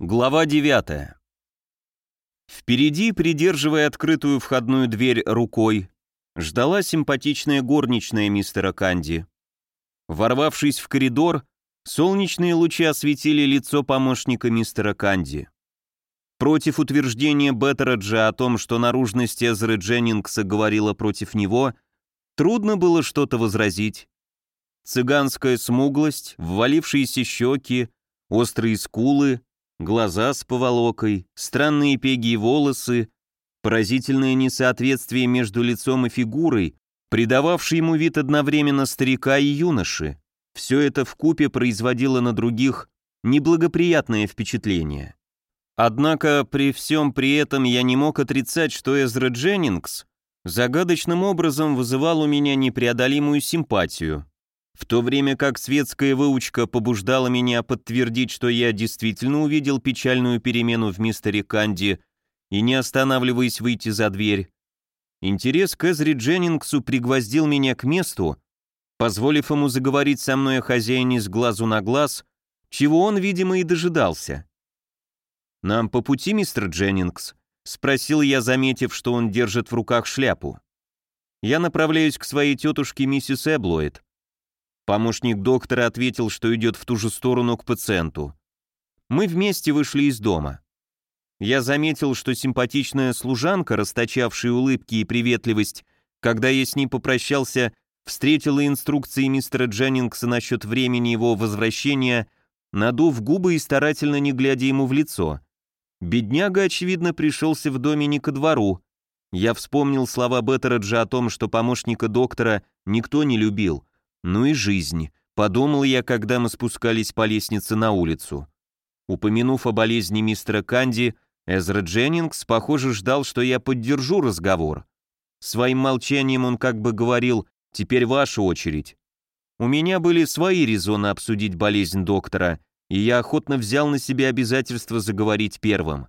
Глава 9. Впереди, придерживая открытую входную дверь рукой, ждала симпатичная горничная мистера Канди. Ворвавшись в коридор, солнечные лучи осветили лицо помощника мистера Канди. Против утверждения Беттераджа о том, что наружность Эзры Дженнингса говорила против него, трудно было что-то возразить. Цыганская смуглость, ввалившиеся щеки, острые скулы, глаза с поволокой, странные пеги и волосы, поразительное несоответствие между лицом и фигурой, придававший ему вид одновременно старика и юноши. Все это вкупе производило на других неблагоприятное впечатление. Однако при всем при этом я не мог отрицать, что Эзра Дженнингс загадочным образом вызывал у меня непреодолимую симпатию в то время как светская выучка побуждала меня подтвердить, что я действительно увидел печальную перемену в мистере Канди и не останавливаясь выйти за дверь. Интерес к Эзри Дженнингсу пригвоздил меня к месту, позволив ему заговорить со мной о хозяине с глазу на глаз, чего он, видимо, и дожидался. «Нам по пути, мистер Дженнингс?» — спросил я, заметив, что он держит в руках шляпу. «Я направляюсь к своей тетушке миссис Эблоид. Помощник доктора ответил, что идет в ту же сторону к пациенту. Мы вместе вышли из дома. Я заметил, что симпатичная служанка, расточавшая улыбки и приветливость, когда я с ней попрощался, встретила инструкции мистера Дженнингса насчет времени его возвращения, надув губы и старательно не глядя ему в лицо. Бедняга, очевидно, пришелся в доме не ко двору. Я вспомнил слова Беттераджа о том, что помощника доктора никто не любил, ну и жизнь, подумал я, когда мы спускались по лестнице на улицу. Упомянув о болезни мистера Канди, Эзра Дженнингс, похоже, ждал, что я поддержу разговор. Своим молчанием он как бы говорил «теперь ваша очередь». У меня были свои резоны обсудить болезнь доктора, и я охотно взял на себя обязательство заговорить первым.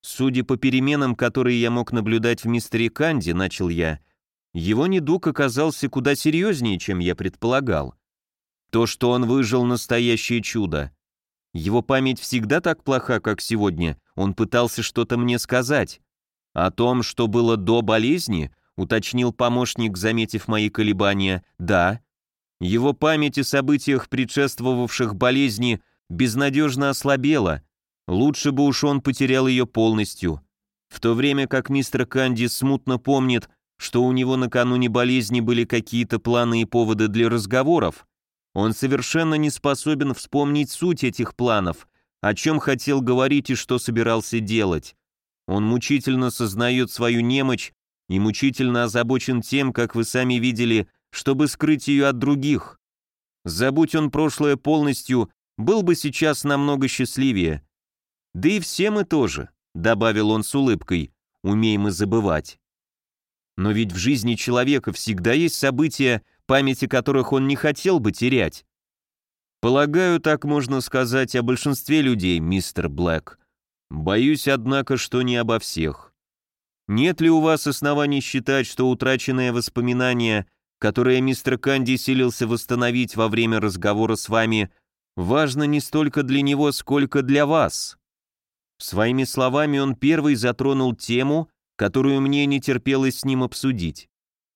Судя по переменам, которые я мог наблюдать в мистере Канди, начал я, его недуг оказался куда серьезнее, чем я предполагал. То, что он выжил, настоящее чудо. Его память всегда так плоха, как сегодня, он пытался что-то мне сказать. О том, что было до болезни, уточнил помощник, заметив мои колебания, да. Его память о событиях, предшествовавших болезни, безнадежно ослабела. Лучше бы уж он потерял ее полностью. В то время как мистер Канди смутно помнит, что у него накануне болезни были какие-то планы и поводы для разговоров, он совершенно не способен вспомнить суть этих планов, о чем хотел говорить и что собирался делать. Он мучительно сознает свою немощь и мучительно озабочен тем, как вы сами видели, чтобы скрыть ее от других. Забудь он прошлое полностью, был бы сейчас намного счастливее. Да и все мы тоже, добавил он с улыбкой, умеем и забывать. Но ведь в жизни человека всегда есть события, памяти которых он не хотел бы терять. Полагаю, так можно сказать о большинстве людей, мистер Блэк. Боюсь, однако, что не обо всех. Нет ли у вас оснований считать, что утраченное воспоминание, которое мистер Канди силился восстановить во время разговора с вами, важно не столько для него, сколько для вас? Своими словами он первый затронул тему, которую мне не терпелось с ним обсудить.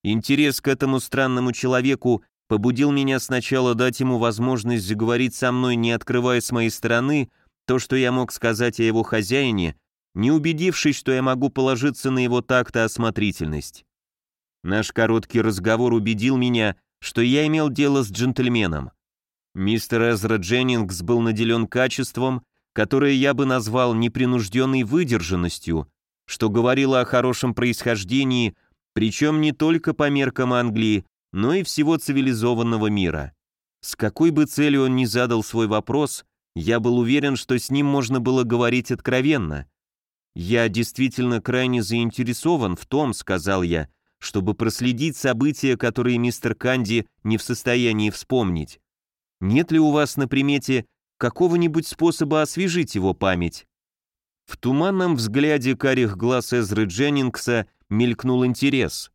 Интерес к этому странному человеку побудил меня сначала дать ему возможность заговорить со мной, не открывая с моей стороны то, что я мог сказать о его хозяине, не убедившись, что я могу положиться на его такт и осмотрительность. Наш короткий разговор убедил меня, что я имел дело с джентльменом. Мистер Эзра Дженнингс был наделен качеством, которое я бы назвал непринужденной выдержанностью, что говорило о хорошем происхождении, причем не только по меркам Англии, но и всего цивилизованного мира. С какой бы целью он ни задал свой вопрос, я был уверен, что с ним можно было говорить откровенно. «Я действительно крайне заинтересован в том», — сказал я, чтобы проследить события, которые мистер Канди не в состоянии вспомнить. Нет ли у вас на примете какого-нибудь способа освежить его память? В туманном взгляде карих глаз Эзры Дженнингса мелькнул интерес.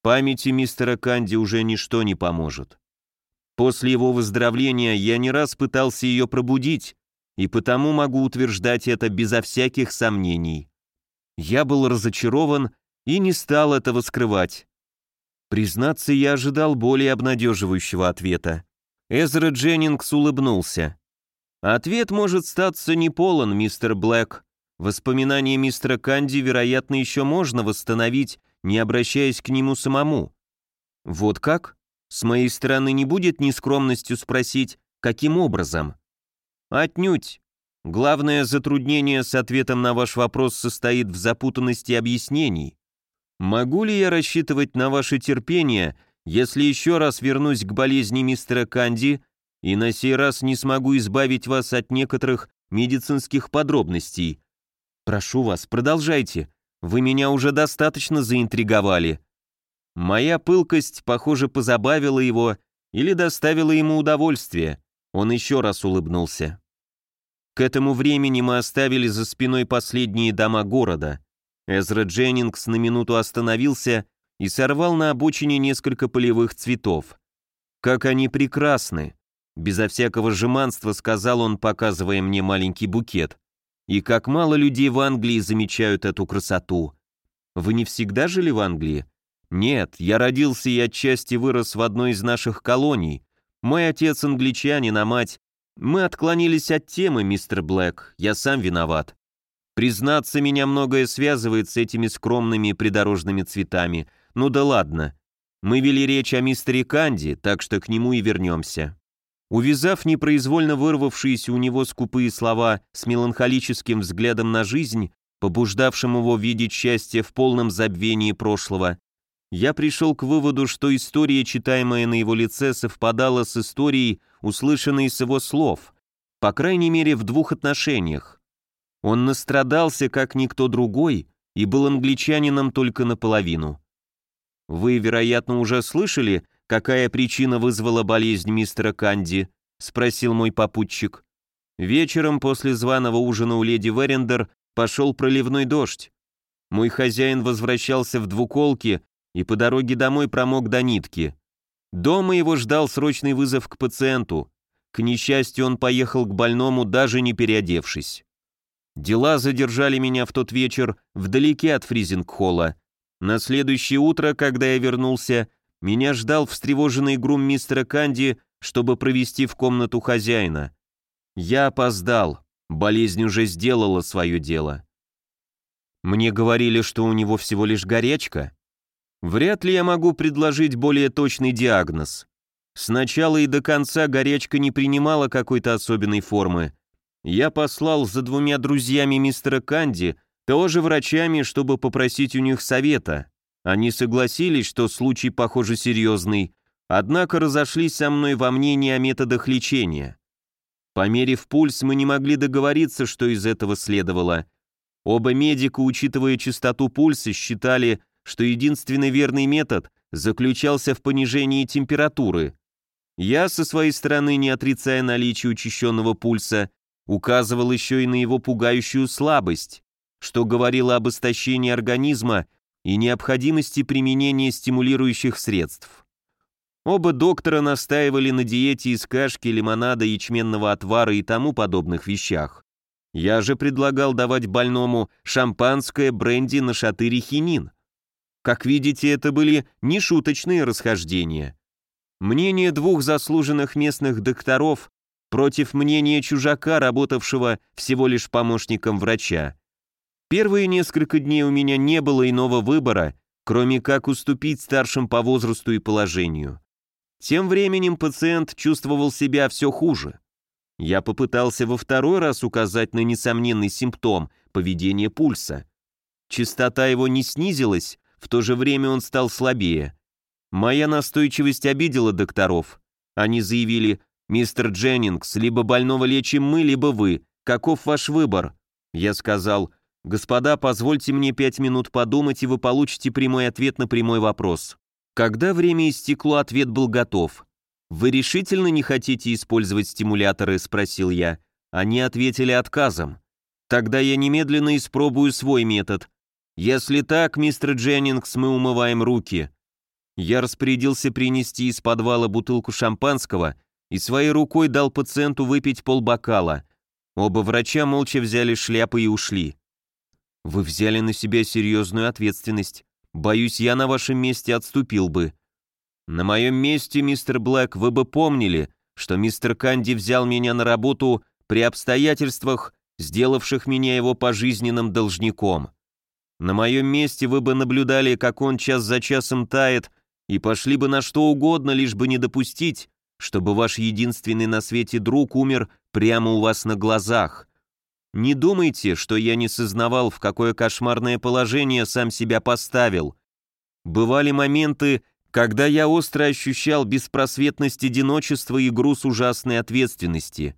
Памяти мистера Канди уже ничто не поможет. После его выздоровления я не раз пытался ее пробудить, и потому могу утверждать это безо всяких сомнений. Я был разочарован и не стал этого скрывать. Признаться, я ожидал более обнадеживающего ответа. Эзра Дженнингс улыбнулся. Ответ может статься неполон, мистер Блэк. Воспоминания мистера Канди, вероятно, еще можно восстановить, не обращаясь к нему самому. Вот как? С моей стороны не будет нескромностью спросить, каким образом? Отнюдь. Главное затруднение с ответом на ваш вопрос состоит в запутанности объяснений. Могу ли я рассчитывать на ваше терпение, если еще раз вернусь к болезни мистера Канди и на сей раз не смогу избавить вас от некоторых медицинских подробностей? Прошу вас, продолжайте. Вы меня уже достаточно заинтриговали. Моя пылкость, похоже, позабавила его или доставила ему удовольствие. Он еще раз улыбнулся. К этому времени мы оставили за спиной последние дома города. Эзра Дженнингс на минуту остановился и сорвал на обочине несколько полевых цветов. «Как они прекрасны!» Безо всякого жеманства сказал он, показывая мне маленький букет. «И как мало людей в Англии замечают эту красоту!» «Вы не всегда жили в Англии?» «Нет, я родился и отчасти вырос в одной из наших колоний. Мой отец англичанин, а мать... Мы отклонились от темы, мистер Блэк, я сам виноват. Признаться, меня многое связывает с этими скромными придорожными цветами. Ну да ладно. Мы вели речь о мистере Канди, так что к нему и вернемся. Увязав непроизвольно вырвавшиеся у него скупые слова с меланхолическим взглядом на жизнь, побуждавшим его видеть счастье в полном забвении прошлого, я пришел к выводу, что история, читаемая на его лице, совпадала с историей, услышанной с его слов, по крайней мере в двух отношениях. Он настрадался, как никто другой, и был англичанином только наполовину. Вы, вероятно, уже слышали, какая причина вызвала болезнь мистера Канди? спросил мой попутчик. Вечером после званого ужина у леди Верендер пошел проливной дождь. Мой хозяин возвращался в двуколке и по дороге домой промок до нитки. Дома его ждал срочный вызов к пациенту. К несчастью, он поехал к больному, даже не переодевшись. Дела задержали меня в тот вечер вдалеке от Фризинг-холла. На следующее утро, когда я вернулся, меня ждал встревоженный грум мистера Канди, чтобы провести в комнату хозяина. Я опоздал, болезнь уже сделала свое дело. Мне говорили, что у него всего лишь горячка. Вряд ли я могу предложить более точный диагноз. Сначала и до конца горячка не принимала какой-то особенной формы, я послал за двумя друзьями мистера Канди, тоже врачами, чтобы попросить у них совета. Они согласились, что случай, похоже, серьезный, однако разошлись со мной во мнении о методах лечения. Померив пульс, мы не могли договориться, что из этого следовало. Оба медика, учитывая частоту пульса, считали, что единственный верный метод заключался в понижении температуры. Я, со своей стороны, не отрицая наличие учащенного пульса, указывал еще и на его пугающую слабость, что говорило об истощении организма и необходимости применения стимулирующих средств. Оба доктора настаивали на диете из кашки, лимонада, ячменного отвара и тому подобных вещах. Я же предлагал давать больному шампанское, бренди, нашатырь хинин. Как видите, это были нешуточные расхождения. Мнение двух заслуженных местных докторов против мнения чужака, работавшего всего лишь помощником врача. Первые несколько дней у меня не было иного выбора, кроме как уступить старшим по возрасту и положению. Тем временем пациент чувствовал себя все хуже. Я попытался во второй раз указать на несомненный симптом поведения пульса. Частота его не снизилась, в то же время он стал слабее. Моя настойчивость обидела докторов. Они заявили, «Мистер Дженнингс, либо больного лечим мы, либо вы. Каков ваш выбор?» Я сказал, «Господа, позвольте мне пять минут подумать, и вы получите прямой ответ на прямой вопрос». Когда время истекло, ответ был готов. «Вы решительно не хотите использовать стимуляторы?» – спросил я. Они ответили отказом. «Тогда я немедленно испробую свой метод. Если так, мистер Дженнингс, мы умываем руки». Я распорядился принести из подвала бутылку шампанского – и своей рукой дал пациенту выпить полбокала. Оба врача молча взяли шляпы и ушли. Вы взяли на себя серьезную ответственность. Боюсь, я на вашем месте отступил бы. На моем месте, мистер Блэк, вы бы помнили, что мистер Канди взял меня на работу при обстоятельствах, сделавших меня его пожизненным должником. На моем месте вы бы наблюдали, как он час за часом тает, и пошли бы на что угодно, лишь бы не допустить, чтобы ваш единственный на свете друг умер прямо у вас на глазах. Не думайте, что я не сознавал, в какое кошмарное положение сам себя поставил. Бывали моменты, когда я остро ощущал беспросветность одиночества и груз ужасной ответственности.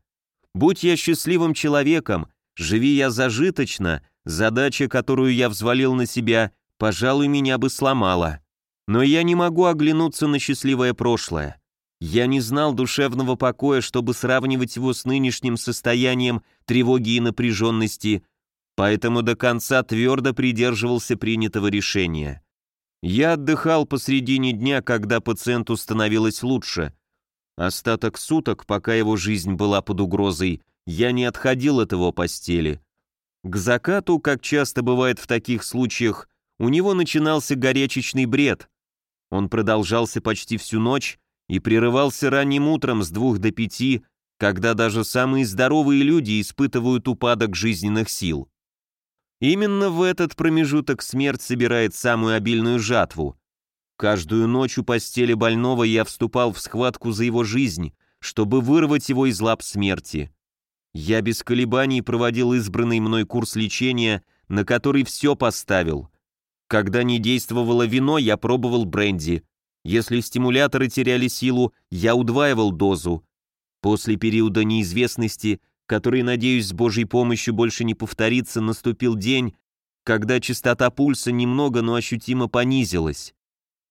Будь я счастливым человеком, живи я зажиточно, задача, которую я взвалил на себя, пожалуй, меня бы сломала. Но я не могу оглянуться на счастливое прошлое. Я не знал душевного покоя, чтобы сравнивать его с нынешним состоянием тревоги и напряженности, поэтому до конца твердо придерживался принятого решения. Я отдыхал посредине дня, когда пациенту становилось лучше. Остаток суток, пока его жизнь была под угрозой, я не отходил от его постели. К закату, как часто бывает в таких случаях, у него начинался горячечный бред. Он продолжался почти всю ночь, и прерывался ранним утром с двух до пяти, когда даже самые здоровые люди испытывают упадок жизненных сил. Именно в этот промежуток смерть собирает самую обильную жатву. Каждую ночь у постели больного я вступал в схватку за его жизнь, чтобы вырвать его из лап смерти. Я без колебаний проводил избранный мной курс лечения, на который все поставил. Когда не действовало вино, я пробовал бренди, если стимуляторы теряли силу, я удваивал дозу. После периода неизвестности, который, надеюсь, с Божьей помощью больше не повторится, наступил день, когда частота пульса немного, но ощутимо понизилась.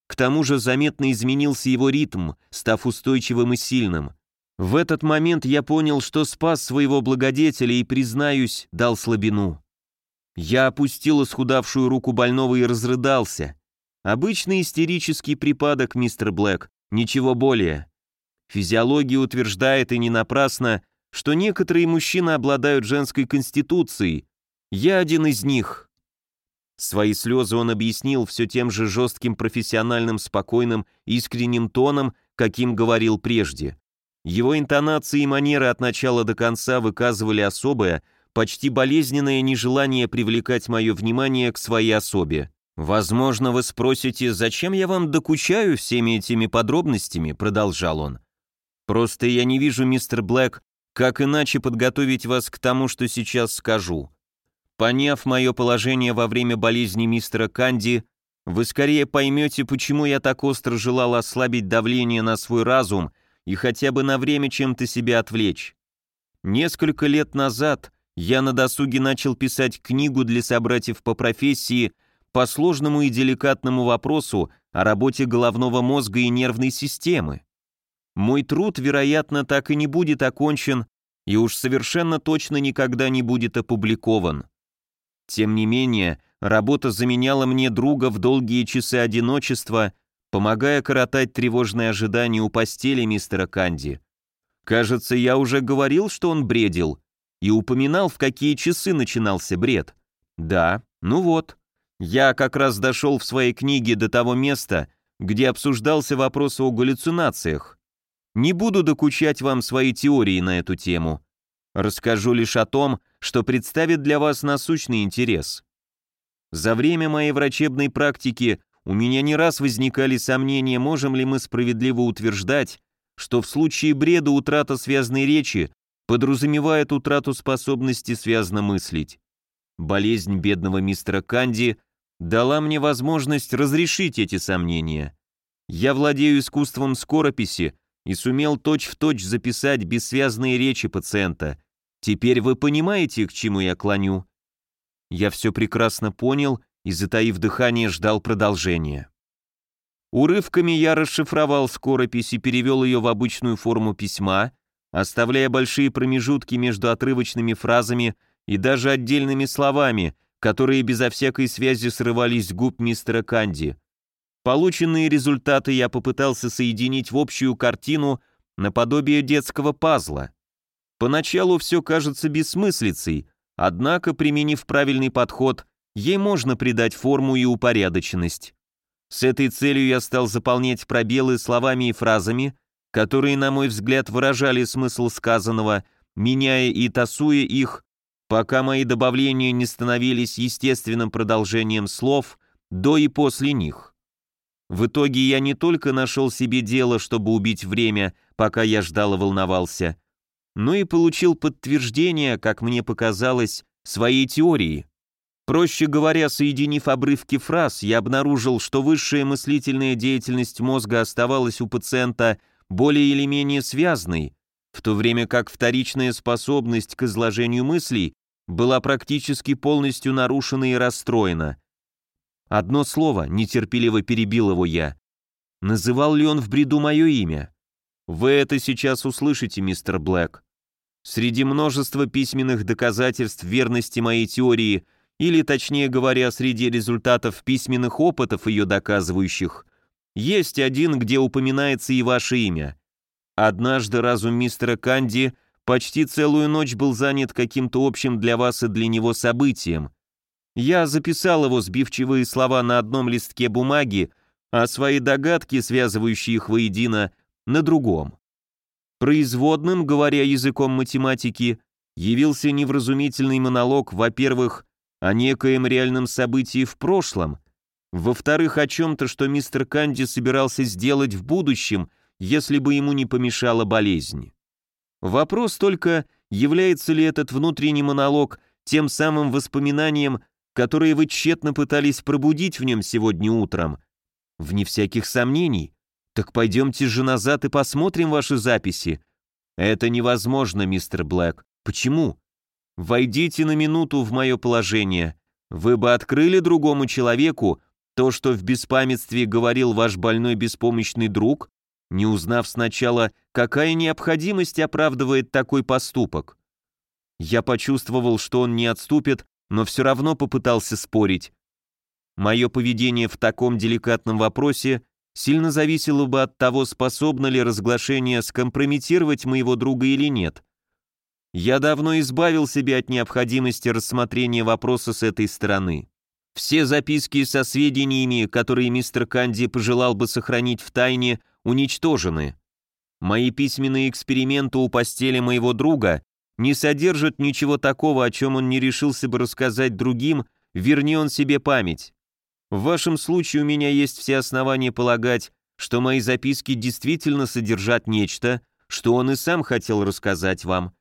К тому же заметно изменился его ритм, став устойчивым и сильным. В этот момент я понял, что спас своего благодетеля и, признаюсь, дал слабину. Я опустил исхудавшую руку больного и разрыдался. Обычный истерический припадок, мистер Блэк, ничего более. Физиология утверждает и не напрасно, что некоторые мужчины обладают женской конституцией. Я один из них. Свои слезы он объяснил все тем же жестким профессиональным, спокойным, искренним тоном, каким говорил прежде. Его интонации и манеры от начала до конца выказывали особое, почти болезненное нежелание привлекать мое внимание к своей особе. «Возможно, вы спросите, зачем я вам докучаю всеми этими подробностями?» — продолжал он. «Просто я не вижу, мистер Блэк, как иначе подготовить вас к тому, что сейчас скажу. Поняв мое положение во время болезни мистера Канди, вы скорее поймете, почему я так остро желал ослабить давление на свой разум и хотя бы на время чем-то себя отвлечь. Несколько лет назад я на досуге начал писать книгу для собратьев по профессии по сложному и деликатному вопросу о работе головного мозга и нервной системы. Мой труд, вероятно, так и не будет окончен и уж совершенно точно никогда не будет опубликован. Тем не менее, работа заменяла мне друга в долгие часы одиночества, помогая коротать тревожные ожидания у постели мистера Канди. Кажется, я уже говорил, что он бредил, и упоминал, в какие часы начинался бред. Да, ну вот. Я как раз дошел в своей книге до того места, где обсуждался вопрос о галлюцинациях. Не буду докучать вам свои теории на эту тему. Расскажу лишь о том, что представит для вас насущный интерес. За время моей врачебной практики у меня не раз возникали сомнения, можем ли мы справедливо утверждать, что в случае бреда утрата связной речи подразумевает утрату способности связно мыслить. Болезнь бедного мистера Канди дала мне возможность разрешить эти сомнения. Я владею искусством скорописи и сумел точь-в-точь точь записать бессвязные речи пациента. Теперь вы понимаете, к чему я клоню? Я все прекрасно понял и, затаив дыхание, ждал продолжения. Урывками я расшифровал скоропись и перевел ее в обычную форму письма, оставляя большие промежутки между отрывочными фразами и даже отдельными словами, которые безо всякой связи срывались с губ мистера Канди. Полученные результаты я попытался соединить в общую картину наподобие детского пазла. Поначалу все кажется бессмыслицей, однако, применив правильный подход, ей можно придать форму и упорядоченность. С этой целью я стал заполнять пробелы словами и фразами, которые, на мой взгляд, выражали смысл сказанного, меняя и тасуя их, пока мои добавления не становились естественным продолжением слов до и после них. В итоге я не только нашел себе дело, чтобы убить время, пока я ждал и волновался, но и получил подтверждение, как мне показалось, своей теории. Проще говоря, соединив обрывки фраз, я обнаружил, что высшая мыслительная деятельность мозга оставалась у пациента более или менее связной, в то время как вторичная способность к изложению мыслей была практически полностью нарушена и расстроена. Одно слово, нетерпеливо перебил его я. Называл ли он в бреду мое имя? Вы это сейчас услышите, мистер Блэк. Среди множества письменных доказательств верности моей теории, или, точнее говоря, среди результатов письменных опытов ее доказывающих, есть один, где упоминается и ваше имя. Однажды разум мистера Канди почти целую ночь был занят каким-то общим для вас и для него событием. Я записал его сбивчивые слова на одном листке бумаги, а свои догадки, связывающие их воедино, на другом. Производным, говоря языком математики, явился невразумительный монолог, во-первых, о некоем реальном событии в прошлом, во-вторых, о чем-то, что мистер Канди собирался сделать в будущем, если бы ему не помешала болезнь. Вопрос только, является ли этот внутренний монолог тем самым воспоминанием, которое вы тщетно пытались пробудить в нем сегодня утром. Вне всяких сомнений. Так пойдемте же назад и посмотрим ваши записи. Это невозможно, мистер Блэк. Почему? Войдите на минуту в мое положение. Вы бы открыли другому человеку то, что в беспамятстве говорил ваш больной беспомощный друг, не узнав сначала, какая необходимость оправдывает такой поступок. Я почувствовал, что он не отступит, но все равно попытался спорить. Мое поведение в таком деликатном вопросе сильно зависело бы от того, способно ли разглашение скомпрометировать моего друга или нет. Я давно избавил себя от необходимости рассмотрения вопроса с этой стороны. Все записки со сведениями, которые мистер Канди пожелал бы сохранить в тайне, уничтожены. Мои письменные эксперименты у постели моего друга не содержат ничего такого, о чем он не решился бы рассказать другим, верни он себе память. В вашем случае у меня есть все основания полагать, что мои записки действительно содержат нечто, что он и сам хотел рассказать вам,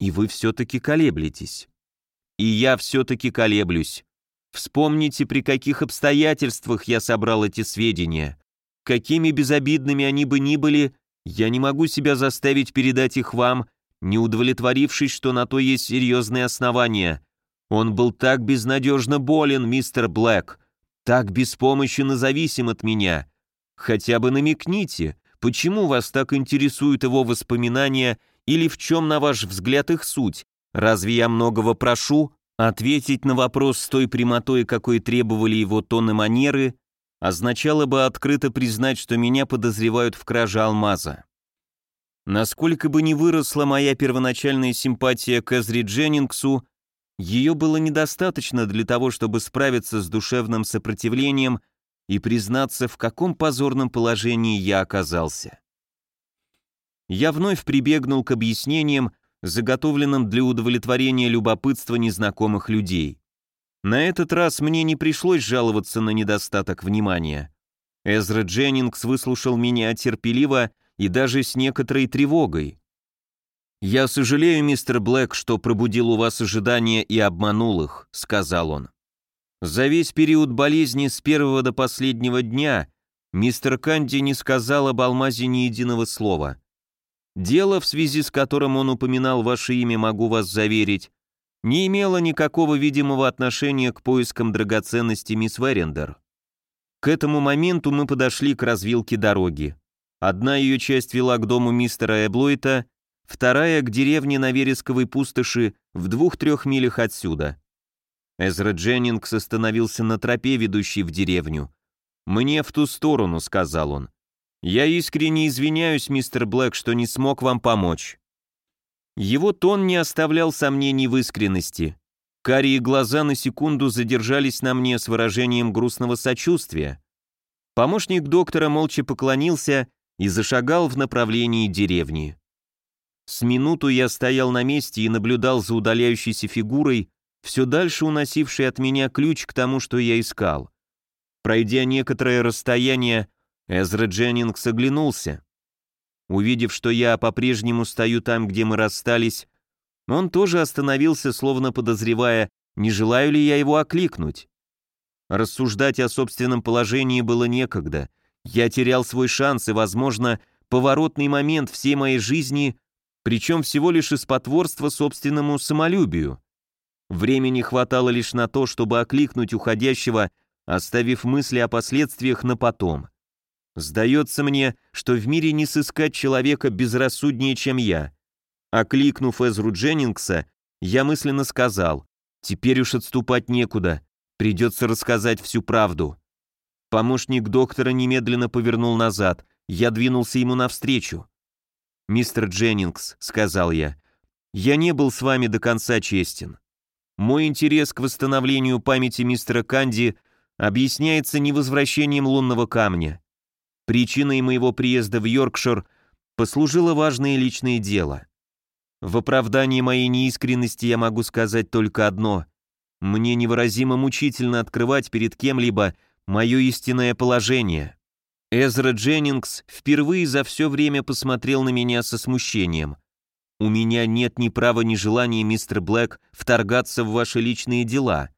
и вы все-таки колеблетесь. И я все-таки колеблюсь. Вспомните, при каких обстоятельствах я собрал эти сведения. Какими безобидными они бы ни были, я не могу себя заставить передать их вам, не удовлетворившись, что на то есть серьезные основания. Он был так безнадежно болен, мистер Блэк, так беспомощен и зависим от меня. Хотя бы намекните, почему вас так интересуют его воспоминания или в чем, на ваш взгляд, их суть? Разве я многого прошу? Ответить на вопрос с той прямотой, какой требовали его тон и манеры, означало бы открыто признать, что меня подозревают в краже алмаза. Насколько бы ни выросла моя первоначальная симпатия к Эзри Дженнингсу, ее было недостаточно для того, чтобы справиться с душевным сопротивлением и признаться, в каком позорном положении я оказался. Я вновь прибегнул к объяснениям, заготовленным для удовлетворения любопытства незнакомых людей. На этот раз мне не пришлось жаловаться на недостаток внимания. Эзра Дженнингс выслушал меня терпеливо и даже с некоторой тревогой. «Я сожалею, мистер Блэк, что пробудил у вас ожидания и обманул их», — сказал он. За весь период болезни с первого до последнего дня мистер Канди не сказал об алмазе ни единого слова. Дело, в связи с которым он упоминал ваше имя, могу вас заверить, не имело никакого видимого отношения к поискам драгоценности мисс Верендер. К этому моменту мы подошли к развилке дороги. Одна ее часть вела к дому мистера Эблойта, вторая — к деревне на Вересковой пустоши в двух-трех милях отсюда. Эзра Дженнингс остановился на тропе, ведущей в деревню. «Мне в ту сторону», — сказал он. «Я искренне извиняюсь, мистер Блэк, что не смог вам помочь. Его тон не оставлял сомнений в искренности. Карие глаза на секунду задержались на мне с выражением грустного сочувствия. Помощник доктора молча поклонился и зашагал в направлении деревни. С минуту я стоял на месте и наблюдал за удаляющейся фигурой, все дальше уносившей от меня ключ к тому, что я искал. Пройдя некоторое расстояние, Эзра Дженнингс оглянулся. Увидев, что я по-прежнему стою там, где мы расстались, он тоже остановился, словно подозревая, не желаю ли я его окликнуть. Рассуждать о собственном положении было некогда. Я терял свой шанс и, возможно, поворотный момент всей моей жизни, причем всего лишь из потворства собственному самолюбию. Времени хватало лишь на то, чтобы окликнуть уходящего, оставив мысли о последствиях на потом. Сдается мне, что в мире не сыскать человека безрассуднее, чем я. Окликнув Эзру Дженнингса, я мысленно сказал, теперь уж отступать некуда, придется рассказать всю правду. Помощник доктора немедленно повернул назад, я двинулся ему навстречу. «Мистер Дженнингс», — сказал я, — «я не был с вами до конца честен. Мой интерес к восстановлению памяти мистера Канди объясняется не возвращением лунного камня. Причиной моего приезда в Йоркшир послужило важное личное дело. В оправдании моей неискренности я могу сказать только одно. Мне невыразимо мучительно открывать перед кем-либо мое истинное положение. Эзра Дженнингс впервые за все время посмотрел на меня со смущением. «У меня нет ни права, ни желания, мистер Блэк, вторгаться в ваши личные дела.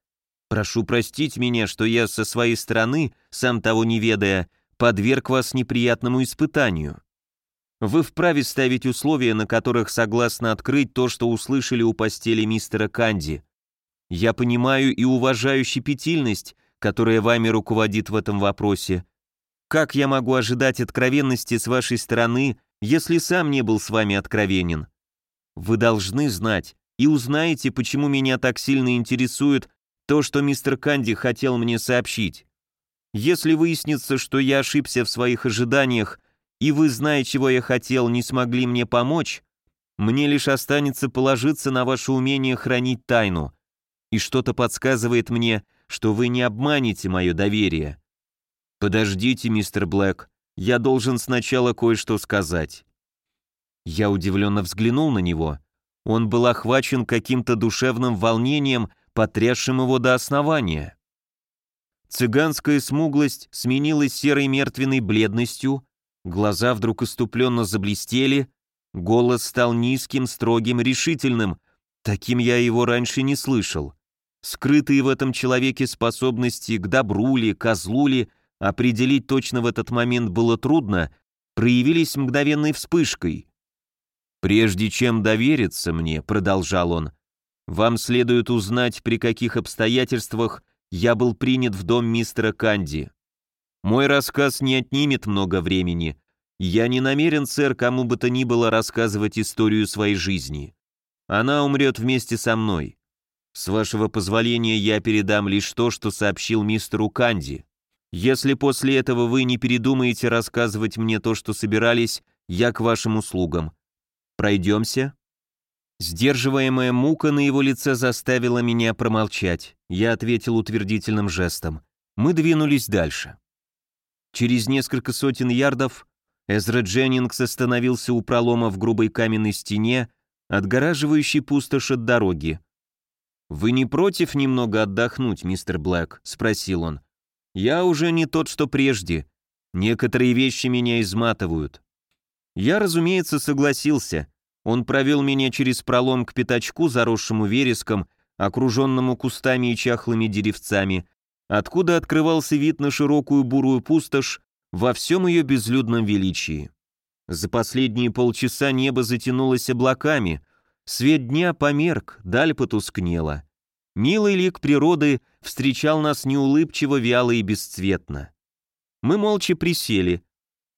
Прошу простить меня, что я со своей стороны, сам того не ведая, подверг вас неприятному испытанию. Вы вправе ставить условия, на которых согласны открыть то, что услышали у постели мистера Канди. Я понимаю и уважаю щепетильность, которая вами руководит в этом вопросе. Как я могу ожидать откровенности с вашей стороны, если сам не был с вами откровенен? Вы должны знать и узнаете, почему меня так сильно интересует то, что мистер Канди хотел мне сообщить. Если выяснится, что я ошибся в своих ожиданиях, и вы, зная, чего я хотел, не смогли мне помочь, мне лишь останется положиться на ваше умение хранить тайну, и что-то подсказывает мне, что вы не обманете мое доверие. Подождите, мистер Блэк, я должен сначала кое-что сказать. Я удивленно взглянул на него. Он был охвачен каким-то душевным волнением, потрясшим его до основания. Цыганская смуглость сменилась серой мертвенной бледностью, глаза вдруг иступленно заблестели, голос стал низким, строгим, решительным, таким я его раньше не слышал. Скрытые в этом человеке способности к добру ли, козлу ли, определить точно в этот момент было трудно, проявились мгновенной вспышкой. «Прежде чем довериться мне», — продолжал он, — «вам следует узнать, при каких обстоятельствах я был принят в дом мистера Канди. Мой рассказ не отнимет много времени. Я не намерен, сэр, кому бы то ни было рассказывать историю своей жизни. Она умрет вместе со мной. С вашего позволения я передам лишь то, что сообщил мистеру Канди. Если после этого вы не передумаете рассказывать мне то, что собирались, я к вашим услугам. Пройдемся?» Сдерживаемая мука на его лице заставила меня промолчать. Я ответил утвердительным жестом. Мы двинулись дальше. Через несколько сотен ярдов Эзра Дженнингс остановился у пролома в грубой каменной стене, отгораживающей пустошь от дороги. «Вы не против немного отдохнуть, мистер Блэк?» — спросил он. «Я уже не тот, что прежде. Некоторые вещи меня изматывают». Я, разумеется, согласился. Он провел меня через пролом к пятачку, заросшему вереском, окруженному кустами и чахлыми деревцами, откуда открывался вид на широкую бурую пустошь во всем ее безлюдном величии. За последние полчаса небо затянулось облаками, свет дня померк, даль потускнела. Милый лик природы встречал нас неулыбчиво, вяло и бесцветно. Мы молча присели.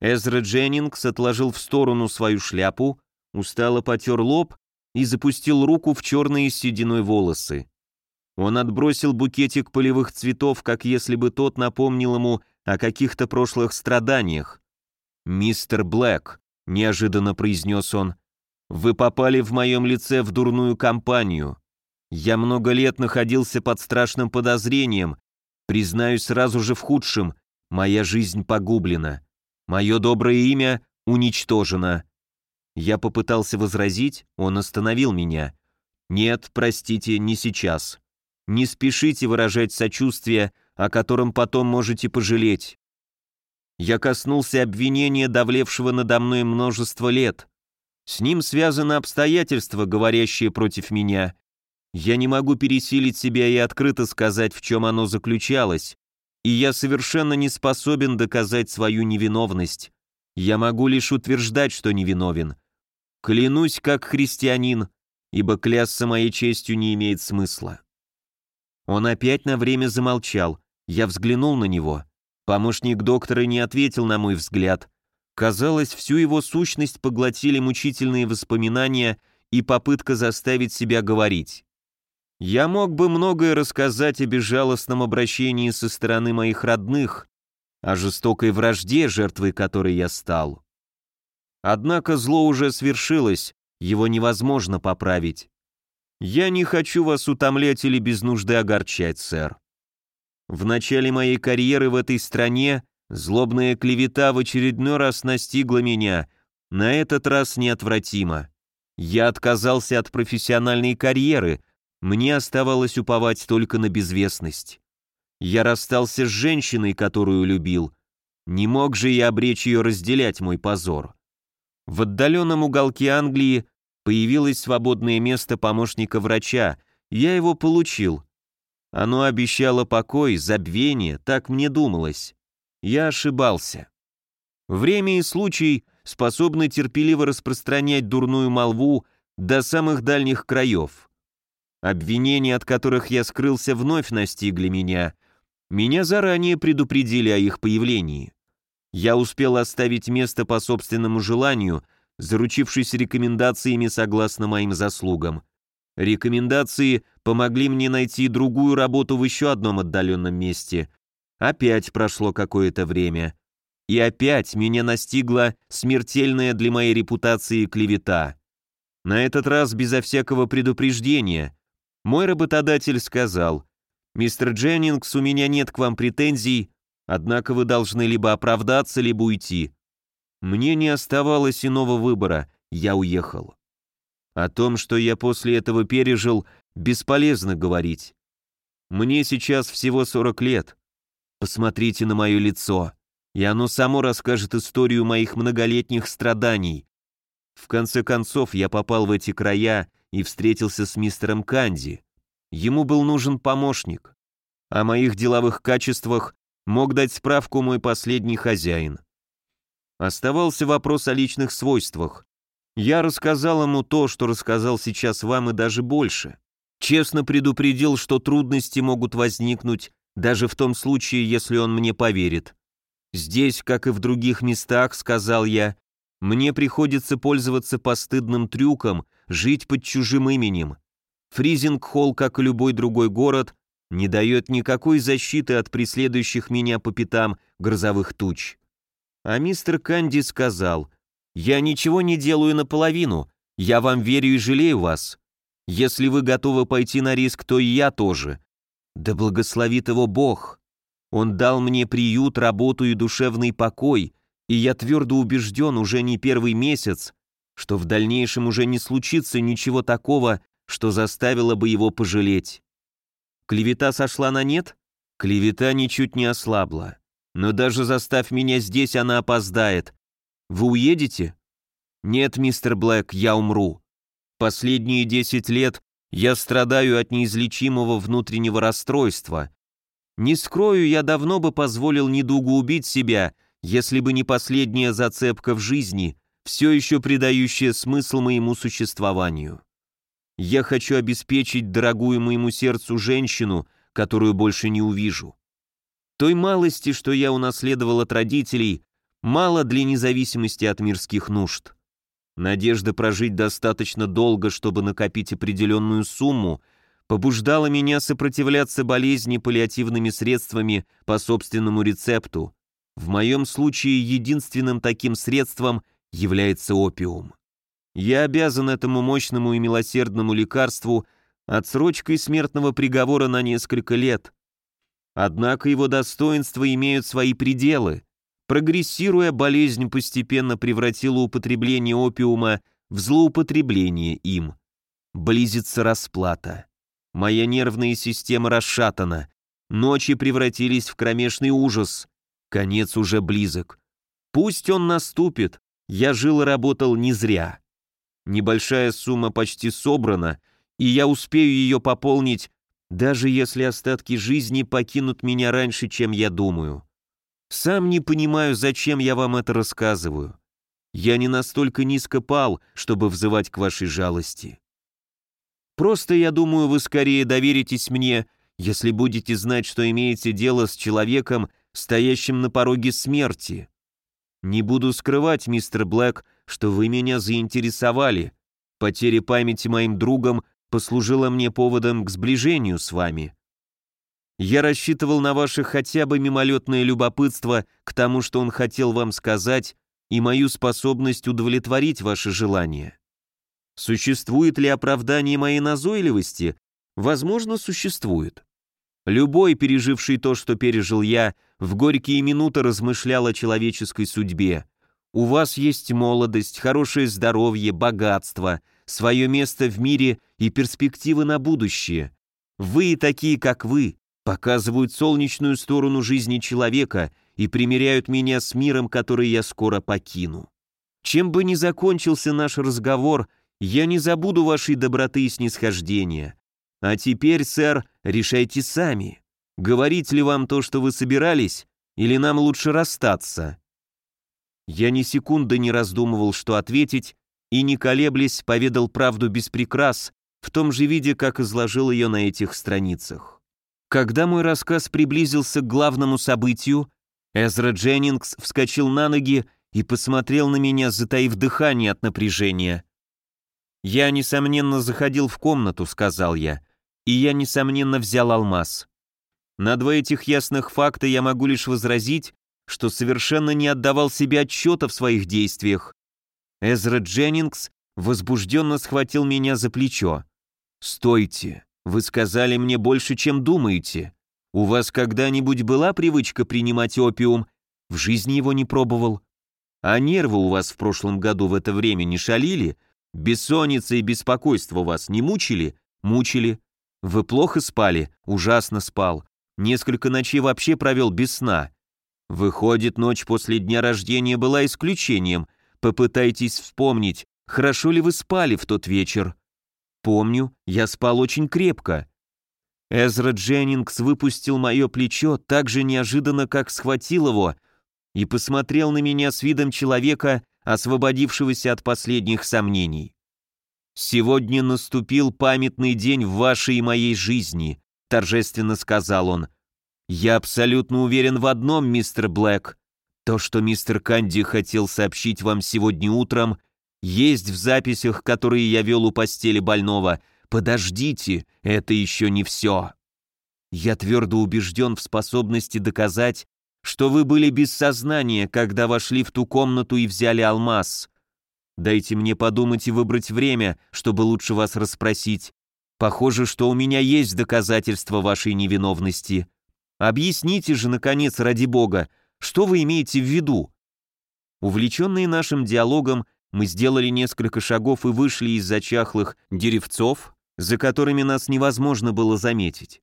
Эзра Дженнингс отложил в сторону свою шляпу, устало потер лоб и запустил руку в черные сединой волосы. Он отбросил букетик полевых цветов, как если бы тот напомнил ему о каких-то прошлых страданиях. «Мистер Блэк», — неожиданно произнес он, Вы попали в моем лице в дурную компанию. Я много лет находился под страшным подозрением. Признаюсь сразу же в худшем. Моя жизнь погублена. Мое доброе имя уничтожено. Я попытался возразить, он остановил меня. Нет, простите, не сейчас. Не спешите выражать сочувствие, о котором потом можете пожалеть. Я коснулся обвинения, давлевшего надо мной множество лет. С ним связаны обстоятельства, говорящие против меня. Я не могу пересилить себя и открыто сказать, в чем оно заключалось, и я совершенно не способен доказать свою невиновность. Я могу лишь утверждать, что невиновен. Клянусь как христианин, ибо клясться моей честью не имеет смысла. Он опять на время замолчал. Я взглянул на него. Помощник доктора не ответил на мой взгляд. Казалось, всю его сущность поглотили мучительные воспоминания и попытка заставить себя говорить. Я мог бы многое рассказать о безжалостном обращении со стороны моих родных, о жестокой вражде, жертвой которой я стал. Однако зло уже свершилось, его невозможно поправить. Я не хочу вас утомлять или без нужды огорчать, сэр. В начале моей карьеры в этой стране злобная клевета в очередной раз настигла меня, на этот раз неотвратимо. Я отказался от профессиональной карьеры, мне оставалось уповать только на безвестность. Я расстался с женщиной, которую любил. Не мог же я обречь ее разделять мой позор. В отдаленном уголке Англии появилось свободное место помощника врача, я его получил, оно обещало покой, забвение, так мне думалось. Я ошибался. Время и случай способны терпеливо распространять дурную молву до самых дальних краев. Обвинения, от которых я скрылся, вновь настигли меня. Меня заранее предупредили о их появлении. Я успел оставить место по собственному желанию, заручившись рекомендациями согласно моим заслугам. Рекомендации помогли мне найти другую работу в еще одном отдаленном месте. Опять прошло какое-то время. И опять меня настигла смертельная для моей репутации клевета. На этот раз безо всякого предупреждения. Мой работодатель сказал, «Мистер Дженнингс, у меня нет к вам претензий, однако вы должны либо оправдаться, либо уйти». Мне не оставалось иного выбора, я уехал. О том, что я после этого пережил, бесполезно говорить. Мне сейчас всего 40 лет. Посмотрите на мое лицо, и оно само расскажет историю моих многолетних страданий. В конце концов, я попал в эти края и встретился с мистером Канди. Ему был нужен помощник. О моих деловых качествах мог дать справку мой последний хозяин. Оставался вопрос о личных свойствах. Я рассказал ему то, что рассказал сейчас вам и даже больше. Честно предупредил, что трудности могут возникнуть даже в том случае, если он мне поверит. Здесь, как и в других местах, сказал я, мне приходится пользоваться постыдным трюком, жить под чужим именем. Фризинг-холл, как и любой другой город, не дает никакой защиты от преследующих меня по пятам грозовых туч. А мистер Канди сказал, я ничего не делаю наполовину. Я вам верю и жалею вас. Если вы готовы пойти на риск, то и я тоже. Да благословит его Бог. Он дал мне приют, работу и душевный покой, и я твердо убежден уже не первый месяц, что в дальнейшем уже не случится ничего такого, что заставило бы его пожалеть. Клевета сошла на нет? Клевета ничуть не ослабла. Но даже заставь меня здесь, она опоздает, вы уедете? Нет, мистер Блэк, я умру. Последние десять лет я страдаю от неизлечимого внутреннего расстройства. Не скрою, я давно бы позволил недугу убить себя, если бы не последняя зацепка в жизни, все еще придающая смысл моему существованию. Я хочу обеспечить дорогую моему сердцу женщину, которую больше не увижу. Той малости, что я унаследовал от родителей, мало для независимости от мирских нужд. Надежда прожить достаточно долго, чтобы накопить определенную сумму, побуждала меня сопротивляться болезни паллиативными средствами по собственному рецепту. В моем случае единственным таким средством является опиум. Я обязан этому мощному и милосердному лекарству отсрочкой смертного приговора на несколько лет. Однако его достоинства имеют свои пределы. Прогрессируя, болезнь постепенно превратила употребление опиума в злоупотребление им. Близится расплата. Моя нервная система расшатана. Ночи превратились в кромешный ужас. Конец уже близок. Пусть он наступит. Я жил и работал не зря. Небольшая сумма почти собрана, и я успею ее пополнить, даже если остатки жизни покинут меня раньше, чем я думаю. Сам не понимаю, зачем я вам это рассказываю. Я не настолько низко пал, чтобы взывать к вашей жалости. Просто я думаю, вы скорее доверитесь мне, если будете знать, что имеете дело с человеком, стоящим на пороге смерти. Не буду скрывать, мистер Блэк, что вы меня заинтересовали. Потеря памяти моим другом послужила мне поводом к сближению с вами. Я рассчитывал на ваше хотя бы мимолетное любопытство к тому, что он хотел вам сказать, и мою способность удовлетворить ваше желание. Существует ли оправдание моей назойливости? Возможно, существует. Любой, переживший то, что пережил я, в горькие минуты размышлял о человеческой судьбе. У вас есть молодость, хорошее здоровье, богатство, свое место в мире и перспективы на будущее. Вы и такие, как вы, показывают солнечную сторону жизни человека и примеряют меня с миром, который я скоро покину. Чем бы ни закончился наш разговор, я не забуду вашей доброты и снисхождения. А теперь, сэр, решайте сами. Говорить ли вам то, что вы собирались, или нам лучше расстаться?» Я ни секунды не раздумывал, что ответить, и, не колеблясь, поведал правду без прикрас, в том же виде, как изложил ее на этих страницах. Когда мой рассказ приблизился к главному событию, Эзра Дженнингс вскочил на ноги и посмотрел на меня, затаив дыхание от напряжения. «Я, несомненно, заходил в комнату», — сказал я, — «и я, несомненно, взял алмаз. На два этих ясных факта я могу лишь возразить, что совершенно не отдавал себе отчета в своих действиях. Эзра Дженнингс возбужденно схватил меня за плечо. «Стойте, вы сказали мне больше, чем думаете. У вас когда-нибудь была привычка принимать опиум? В жизни его не пробовал. А нервы у вас в прошлом году в это время не шалили? Бессонница и беспокойство вас не мучили? Мучили. Вы плохо спали? Ужасно спал. Несколько ночей вообще провел без сна. Выходит, ночь после дня рождения была исключением. Попытайтесь вспомнить, хорошо ли вы спали в тот вечер. Помню, я спал очень крепко. Эзра Дженнингс выпустил мое плечо так же неожиданно, как схватил его, и посмотрел на меня с видом человека, освободившегося от последних сомнений. «Сегодня наступил памятный день в вашей и моей жизни», — торжественно сказал он. «Я абсолютно уверен в одном, мистер Блэк. То, что мистер Канди хотел сообщить вам сегодня утром, есть в записях, которые я вел у постели больного. Подождите, это еще не все. Я твердо убежден в способности доказать, что вы были без сознания, когда вошли в ту комнату и взяли алмаз. Дайте мне подумать и выбрать время, чтобы лучше вас расспросить. Похоже, что у меня есть доказательства вашей невиновности. Объясните же, наконец, ради бога, что вы имеете в виду?» Увлеченные нашим диалогом, мы сделали несколько шагов и вышли из зачахлых деревцов, за которыми нас невозможно было заметить.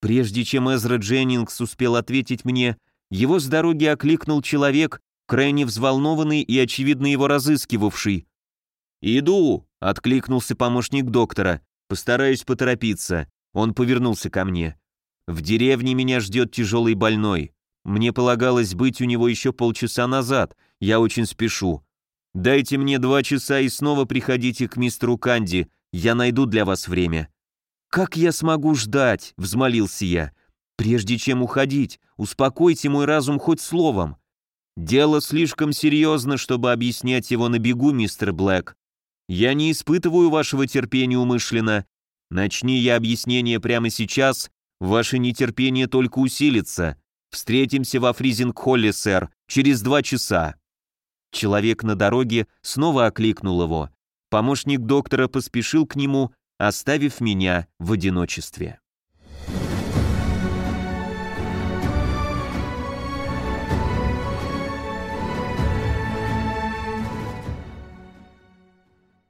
Прежде чем Эзра Дженнингс успел ответить мне, его с дороги окликнул человек, крайне взволнованный и, очевидно, его разыскивавший. «Иду!» — откликнулся помощник доктора. «Постараюсь поторопиться». Он повернулся ко мне. «В деревне меня ждет тяжелый больной. Мне полагалось быть у него еще полчаса назад. Я очень спешу. Дайте мне два часа и снова приходите к мистеру Канди. Я найду для вас время». «Как я смогу ждать?» — взмолился я. «Прежде чем уходить, успокойте мой разум хоть словом. Дело слишком серьезно, чтобы объяснять его на бегу, мистер Блэк. Я не испытываю вашего терпения умышленно. Начни я объяснение прямо сейчас, ваше нетерпение только усилится. Встретимся во Фризинг-холле, сэр, через два часа». Человек на дороге снова окликнул его. Помощник доктора поспешил к нему, оставив меня в одиночестве.